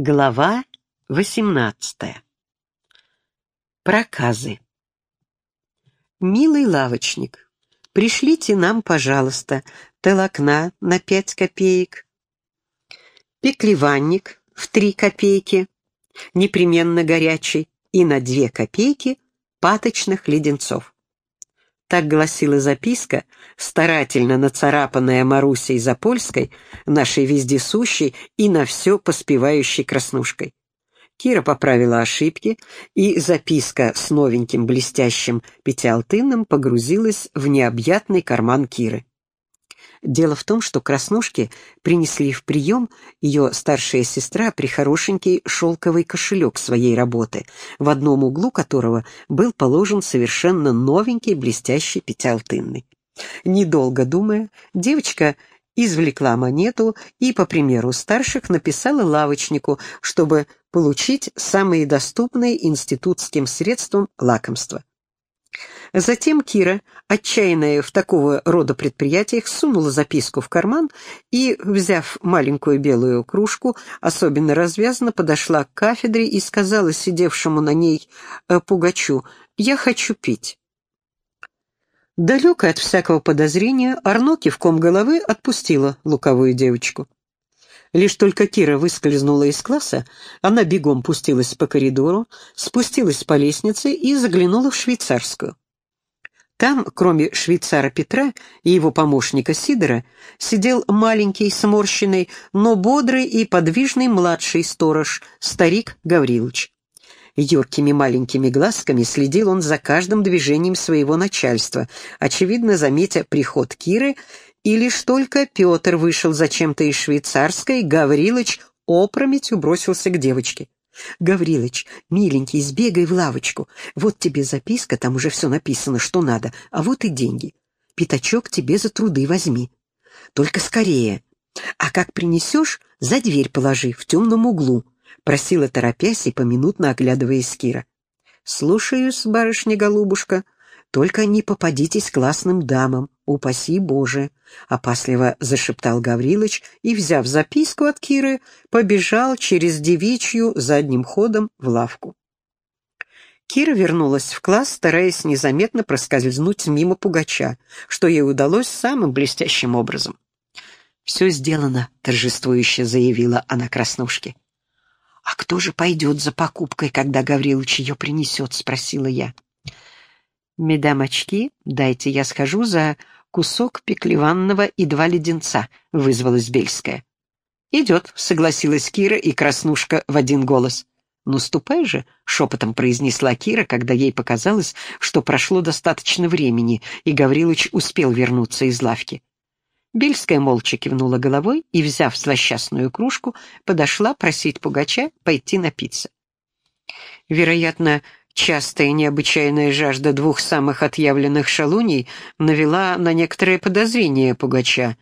Глава восемнадцатая. Проказы. «Милый лавочник, пришлите нам, пожалуйста, толокна на пять копеек, пеклеванник в три копейки, непременно горячий, и на две копейки паточных леденцов». Так гласила записка, старательно нацарапанная Марусей Запольской, нашей вездесущей и на все поспевающей краснушкой. Кира поправила ошибки, и записка с новеньким блестящим пятиалтынным погрузилась в необъятный карман Киры. Дело в том, что Краснушке принесли в прием ее старшая сестра прихорошенький шелковый кошелек своей работы, в одном углу которого был положен совершенно новенький блестящий пятиалтынный. Недолго думая, девочка извлекла монету и, по примеру старших, написала лавочнику, чтобы получить самые доступные институтским средством лакомства. Затем Кира, отчаянная в такого рода предприятиях, сунула записку в карман и, взяв маленькую белую кружку, особенно развязанно подошла к кафедре и сказала сидевшему на ней э, Пугачу «Я хочу пить». Далекая от всякого подозрения, Арно кивком головы отпустила луковую девочку. Лишь только Кира выскользнула из класса, она бегом пустилась по коридору, спустилась по лестнице и заглянула в швейцарскую. Там, кроме швейцара Петра и его помощника Сидора, сидел маленький, сморщенный, но бодрый и подвижный младший сторож, старик Гаврилович. Юркими маленькими глазками следил он за каждым движением своего начальства, очевидно, заметя приход Киры, и лишь только Петр вышел зачем-то из швейцарской, Гаврилыч опрометью бросился к девочке. «Гаврилыч, миленький, сбегай в лавочку. Вот тебе записка, там уже все написано, что надо, а вот и деньги. Пятачок тебе за труды возьми. Только скорее. А как принесешь, за дверь положи, в темном углу», — просила торопясь и поминутно оглядываясь Кира. «Слушаюсь, барышня-голубушка, только не попадитесь классным дамам, упаси Боже!» — опасливо зашептал Гаврилыч и, взяв записку от Киры, побежал через девичью задним ходом в лавку. Кира вернулась в класс, стараясь незаметно проскользнуть мимо пугача, что ей удалось самым блестящим образом. «Все сделано», — торжествующе заявила она Краснушке. «А кто же пойдет за покупкой, когда Гаврилыч ее принесет?» — спросила я. «Медам очки, дайте я схожу за кусок пеклеванного и два леденца», — вызвалась Бельская. «Идет», — согласилась Кира и Краснушка в один голос. «Ну, ступай же», — шепотом произнесла Кира, когда ей показалось, что прошло достаточно времени, и Гаврилыч успел вернуться из лавки. Бельская молча кивнула головой и, взяв злосчастную кружку, подошла просить Пугача пойти напиться. Вероятно, Частая необычайная жажда двух самых отъявленных шалуней навела на некоторые подозрения Пугача.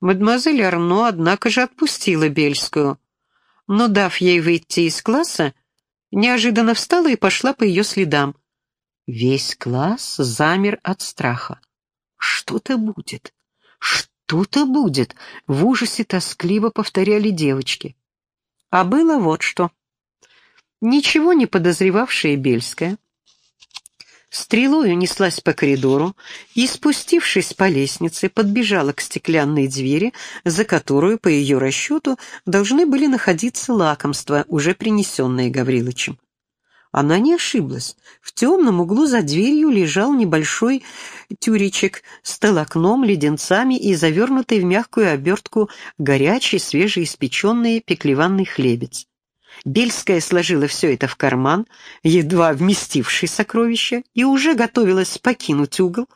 Мадемуазель Арно, однако же, отпустила Бельскую, но, дав ей выйти из класса, неожиданно встала и пошла по ее следам. Весь класс замер от страха. «Что-то будет! Что-то будет!» — в ужасе тоскливо повторяли девочки. А было вот что. Ничего не подозревавшая Бельская стрелой унеслась по коридору и, спустившись по лестнице, подбежала к стеклянной двери, за которую, по ее расчету, должны были находиться лакомства, уже принесенные Гаврилычем. Она не ошиблась. В темном углу за дверью лежал небольшой тюричек с толокном, леденцами и завернутый в мягкую обертку горячий, свежеиспеченный пеклеванный хлебец. Бельская сложила все это в карман, едва вместивший сокровища, и уже готовилась покинуть угол,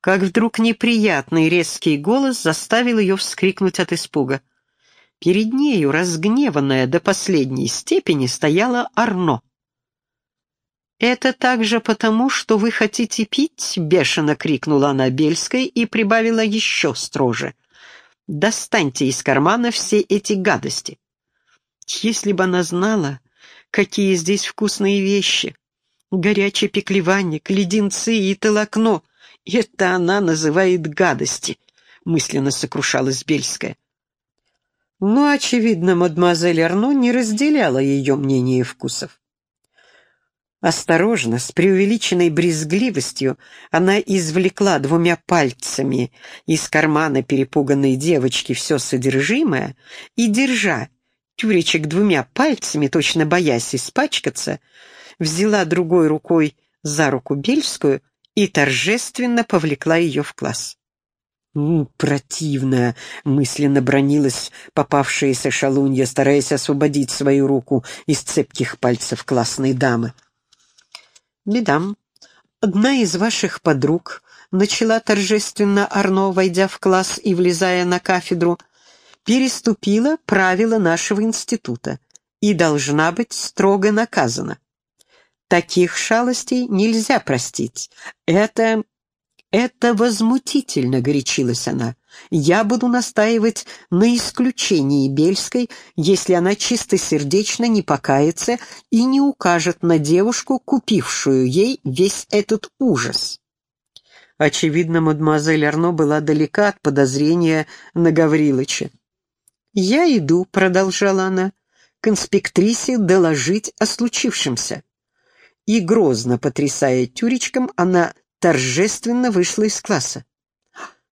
как вдруг неприятный резкий голос заставил ее вскрикнуть от испуга. Перед нею, разгневанная до последней степени, стояла Арно. «Это также потому, что вы хотите пить?» — бешено крикнула она Бельской и прибавила еще строже. «Достаньте из кармана все эти гадости. Если бы она знала, какие здесь вкусные вещи. Горячий пеклеванник, леденцы и толокно. Это она называет гадости, мысленно сокрушалась Бельская. Но, очевидно, мадемуазель Арно не разделяла ее мнение и вкусов. Осторожно, с преувеличенной брезгливостью, она извлекла двумя пальцами из кармана перепуганной девочки все содержимое и, держа тюречек двумя пальцами, точно боясь испачкаться, взяла другой рукой за руку Бельскую и торжественно повлекла ее в класс. «Ну, противная!» — мысленно бронилась попавшаяся шалунья, стараясь освободить свою руку из цепких пальцев классной дамы. «Медам, одна из ваших подруг начала торжественно Арно, войдя в класс и влезая на кафедру, переступила правила нашего института и должна быть строго наказана. Таких шалостей нельзя простить. Это... это возмутительно, горячилась она. Я буду настаивать на исключении Бельской, если она чистосердечно не покается и не укажет на девушку, купившую ей весь этот ужас. Очевидно, мадемуазель Арно была далека от подозрения на Гаврилыча. «Я иду», — продолжала она, — «к инспектрисе доложить о случившемся». И, грозно потрясая тюречком, она торжественно вышла из класса.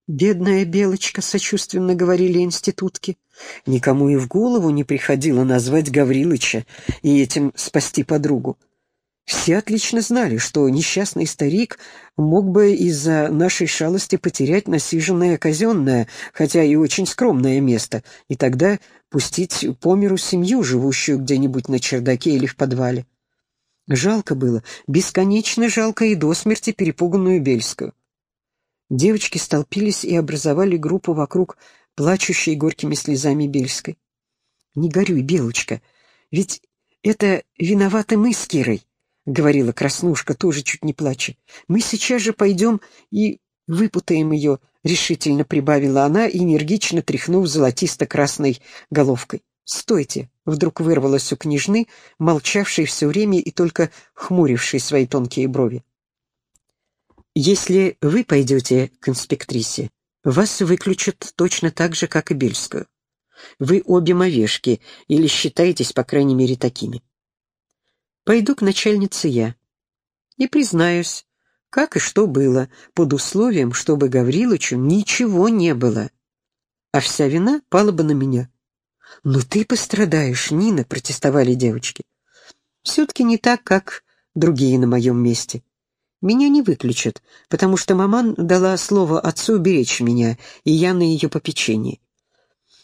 «Бедная Белочка», — сочувственно говорили институтки. Никому и в голову не приходило назвать Гаврилыча и этим спасти подругу. Все отлично знали, что несчастный старик мог бы из-за нашей шалости потерять насиженное казенное, хотя и очень скромное место, и тогда пустить по миру семью, живущую где-нибудь на чердаке или в подвале. Жалко было, бесконечно жалко и до смерти перепуганную Бельскую. Девочки столпились и образовали группу вокруг плачущей горькими слезами Бельской. «Не горюй, Белочка, ведь это виноваты мы с Кирой», — говорила Краснушка, тоже чуть не плача. «Мы сейчас же пойдем и выпутаем ее», — решительно прибавила она, энергично тряхнув золотисто-красной головкой. «Стойте!» — вдруг вырвалась у княжны, молчавшей все время и только хмурившей свои тонкие брови. Если вы пойдете к инспектрисе, вас выключат точно так же, как и Бельскую. Вы обе мовешки, или считаетесь, по крайней мере, такими. Пойду к начальнице я. И признаюсь, как и что было, под условием, чтобы Гаврилычу ничего не было. А вся вина пала бы на меня. «Ну ты пострадаешь, Нина», — протестовали девочки. «Все-таки не так, как другие на моем месте. Меня не выключат, потому что маман дала слово отцу беречь меня, и я на ее попечении.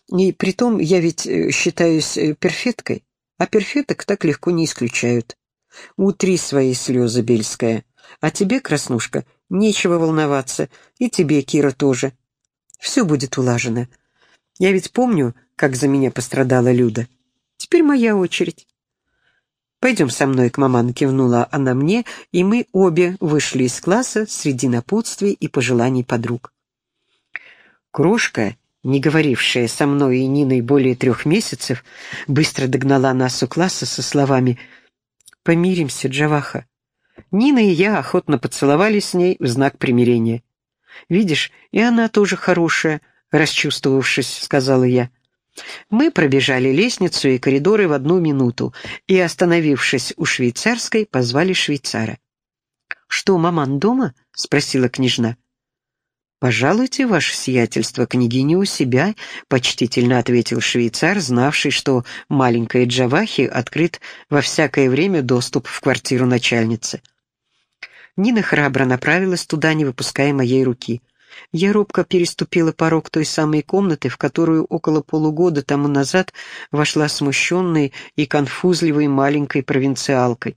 И притом я ведь э, считаюсь э, перфеткой, а перфеток так легко не исключают. Утри свои слезы, Бельская. А тебе, Краснушка, нечего волноваться, и тебе, Кира, тоже. Все будет улажено. Я ведь помню, как за меня пострадала Люда. Теперь моя очередь. «Пойдем со мной к маману», — кивнула она мне, и мы обе вышли из класса среди напутствий и пожеланий подруг. Крошка, не говорившая со мной и Ниной более трех месяцев, быстро догнала нас у класса со словами «Помиримся, Джаваха». Нина и я охотно поцеловались с ней в знак примирения. «Видишь, и она тоже хорошая», — расчувствовавшись, сказала я. Мы пробежали лестницу и коридоры в одну минуту и, остановившись у швейцарской, позвали швейцара. «Что, маман дома?» — спросила княжна. «Пожалуйте, ваше сиятельство, княгиня у себя», — почтительно ответил швейцар, знавший, что маленькой Джавахи открыт во всякое время доступ в квартиру начальницы. Нина храбро направилась туда, не выпуская моей руки. Я робко переступила порог той самой комнаты, в которую около полугода тому назад вошла смущенной и конфузливой маленькой провинциалкой.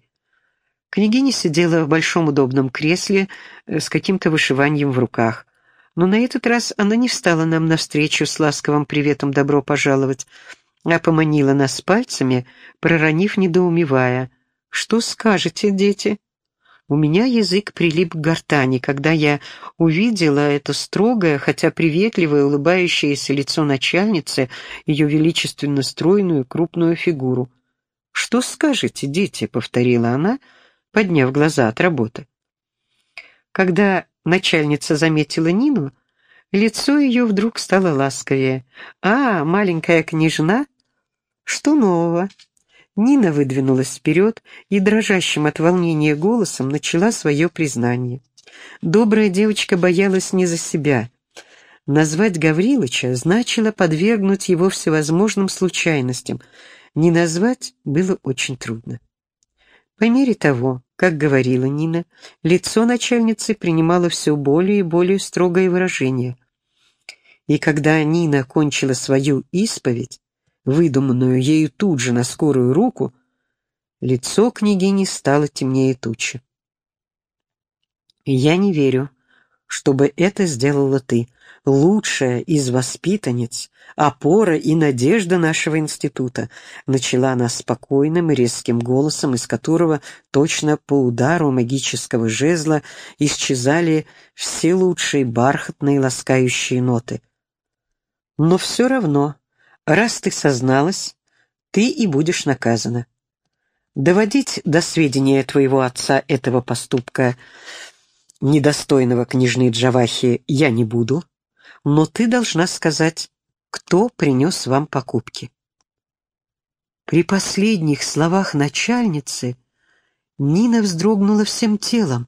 Княгиня сидела в большом удобном кресле э, с каким-то вышиванием в руках. Но на этот раз она не встала нам навстречу с ласковым приветом «добро пожаловать», а поманила нас пальцами, проронив недоумевая. «Что скажете, дети?» У меня язык прилип к гортани, когда я увидела это строгое, хотя приветливое, улыбающееся лицо начальницы, ее величественно стройную, крупную фигуру. «Что скажете, дети?» — повторила она, подняв глаза от работы. Когда начальница заметила Нину, Лицо ее вдруг стало ласковее. «А, маленькая княжна? Что нового?» Нина выдвинулась вперед и дрожащим от волнения голосом начала свое признание. Добрая девочка боялась не за себя. Назвать Гаврилыча значило подвергнуть его всевозможным случайностям. Не назвать было очень трудно. По мере того, как говорила Нина, лицо начальницы принимало все более и более строгое выражение. И когда Нина кончила свою исповедь, выдуманную ею тут же на скорую руку, лицо княгини стало темнее тучи. «Я не верю, чтобы это сделала ты, лучшая из воспитанниц, опора и надежда нашего института», начала она спокойным и резким голосом, из которого точно по удару магического жезла исчезали все лучшие бархатные ласкающие ноты. «Но все равно Раз ты созналась, ты и будешь наказана. Доводить до сведения твоего отца этого поступка, недостойного княжны Джавахи, я не буду, но ты должна сказать, кто принес вам покупки. При последних словах начальницы Нина вздрогнула всем телом.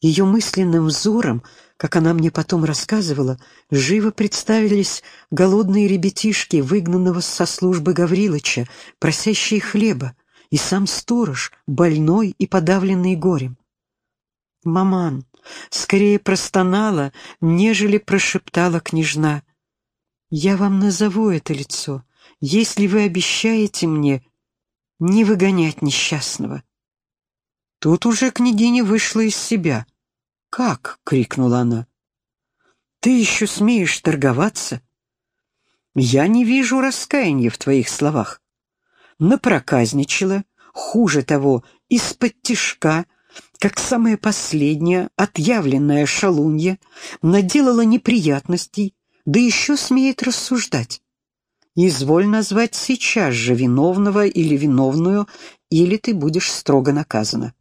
Ее мысленным взором как она мне потом рассказывала, живо представились голодные ребятишки, выгнанного со службы Гаврилыча, просящие хлеба, и сам сторож, больной и подавленный горем. «Маман!» Скорее простонала, нежели прошептала княжна. «Я вам назову это лицо, если вы обещаете мне не выгонять несчастного». Тут уже княгиня вышла из себя — «Как?» — крикнула она. «Ты еще смеешь торговаться? Я не вижу раскаяния в твоих словах. Напроказничала, хуже того, из-под тишка, как самая последняя, отъявленная шалунья, наделала неприятностей, да еще смеет рассуждать. Изволь назвать сейчас же виновного или виновную, или ты будешь строго наказана.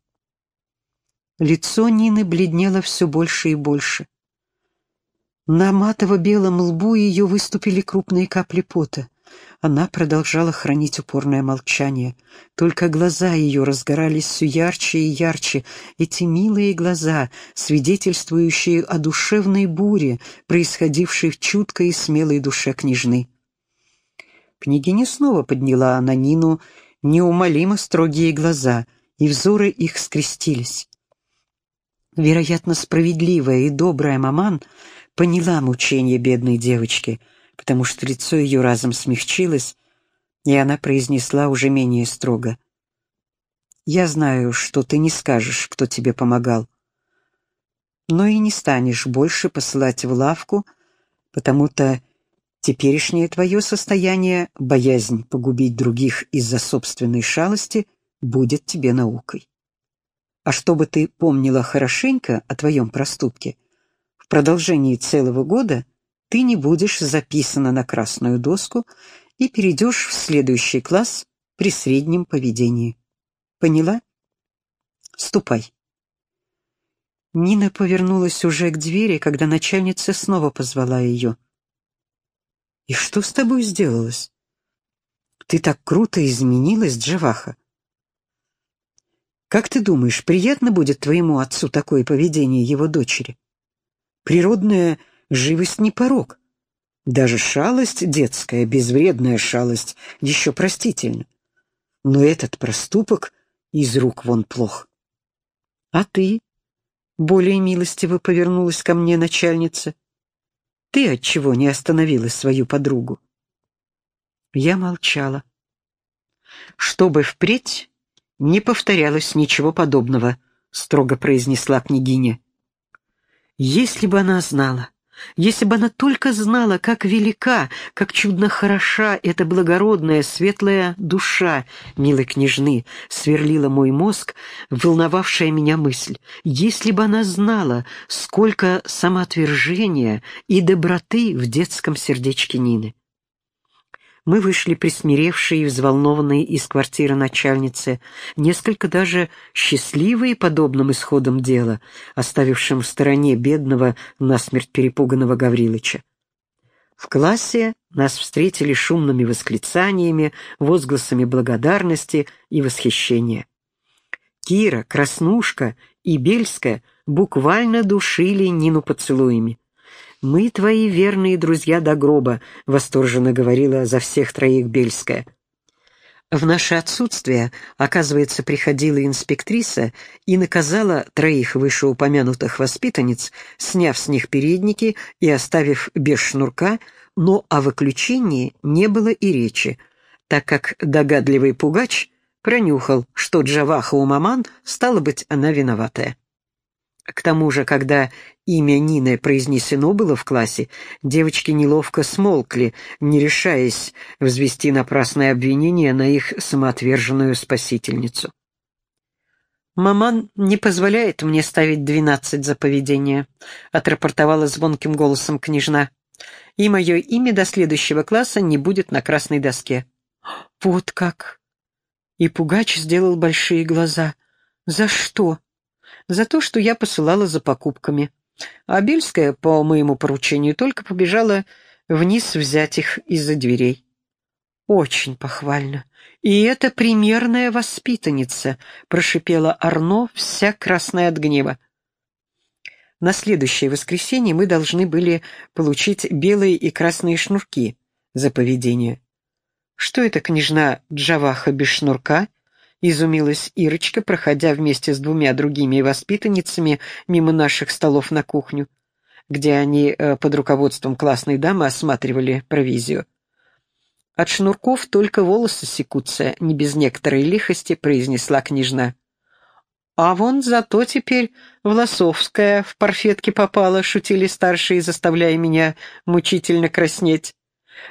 Лицо Нины бледнело все больше и больше. На матово-белом лбу ее выступили крупные капли пота. Она продолжала хранить упорное молчание. Только глаза ее разгорались все ярче и ярче. Эти милые глаза, свидетельствующие о душевной буре, происходившей в чуткой и смелой душе княжны. Княгиня снова подняла на Нину неумолимо строгие глаза, и взоры их скрестились. Вероятно, справедливая и добрая маман поняла мучение бедной девочки, потому что лицо ее разом смягчилось, и она произнесла уже менее строго. «Я знаю, что ты не скажешь, кто тебе помогал, но и не станешь больше посылать в лавку, потому-то теперешнее твое состояние, боязнь погубить других из-за собственной шалости, будет тебе наукой. А чтобы ты помнила хорошенько о твоем проступке, в продолжении целого года ты не будешь записана на красную доску и перейдешь в следующий класс при среднем поведении. Поняла? Ступай. Нина повернулась уже к двери, когда начальница снова позвала ее. «И что с тобой сделалось? Ты так круто изменилась, Джаваха. Как ты думаешь, приятно будет твоему отцу такое поведение его дочери? Природная живость не порог. Даже шалость детская, безвредная шалость, еще простительна. Но этот проступок из рук вон плох. А ты? Более милостиво повернулась ко мне начальница. Ты отчего не остановила свою подругу? Я молчала. Чтобы впредь не повторялось ничего подобного», — строго произнесла княгиня. «Если бы она знала, если бы она только знала, как велика, как чудно хороша эта благородная, светлая душа милой княжны, сверлила мой мозг, волновавшая меня мысль. Если бы она знала, сколько самоотвержения и доброты в детском сердечке Нины. Мы вышли присмиревшие и взволнованные из квартиры начальницы, несколько даже счастливые подобным исходом дела, оставившим в стороне бедного, насмерть перепуганного Гаврилыча. В классе нас встретили шумными восклицаниями, возгласами благодарности и восхищения. Кира, Краснушка и Бельская буквально душили Нину поцелуями. «Мы твои верные друзья до гроба», — восторженно говорила за всех троих Бельская. В наше отсутствие, оказывается, приходила инспектриса и наказала троих вышеупомянутых воспитанниц, сняв с них передники и оставив без шнурка, но о выключении не было и речи, так как догадливый пугач пронюхал, что Джаваха у маман, стало быть, она виноватая. К тому же, когда имя Нины произнесено было в классе, девочки неловко смолкли, не решаясь взвести напрасное обвинение на их самоотверженную спасительницу. «Маман не позволяет мне ставить двенадцать за поведение», — отрапортовала звонким голосом княжна. «И мое имя до следующего класса не будет на красной доске». «Вот как!» И Пугач сделал большие глаза. «За что?» За то, что я посылала за покупками. А Бельская, по моему поручению, только побежала вниз взять их из-за дверей. «Очень похвально. И это примерная воспитанница», — прошипела Арно, вся красная от гнева. На следующее воскресенье мы должны были получить белые и красные шнурки за поведение. Что это княжна Джаваха без шнурка? Изумилась Ирочка, проходя вместе с двумя другими воспитанницами мимо наших столов на кухню, где они э, под руководством классной дамы осматривали провизию. «От шнурков только волосы секутся», — не без некоторой лихости произнесла княжна. «А вон зато теперь Власовская в парфетке попала», — шутили старшие, заставляя меня мучительно краснеть.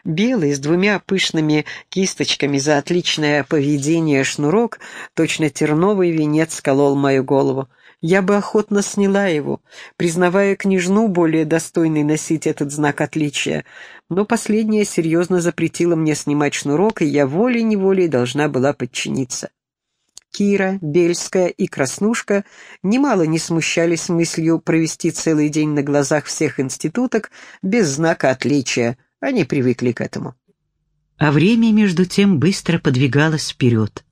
Белый с двумя пышными кисточками за отличное поведение шнурок, точно терновый венец сколол мою голову. Я бы охотно сняла его, признавая княжну более достойной носить этот знак отличия, но последняя серьезно запретила мне снимать шнурок, и я волей-неволей должна была подчиниться. Кира, Бельская и Краснушка немало не смущались мыслью провести целый день на глазах всех институток без знака отличия — они привыкли к этому. А время, между тем, быстро подвигалось вперед.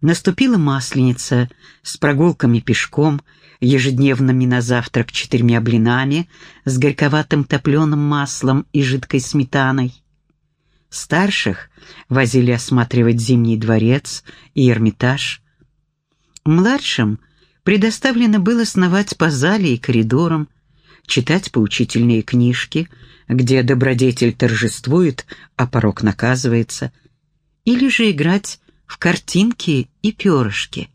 Наступила масленица с прогулками пешком, ежедневными на завтрак четырьмя блинами с горьковатым топленым маслом и жидкой сметаной. Старших возили осматривать Зимний дворец и Эрмитаж. Младшим предоставлено было сновать по зале и коридорам, читать поучительные книжки, где добродетель торжествует, а порок наказывается, или же играть в картинки и перышки.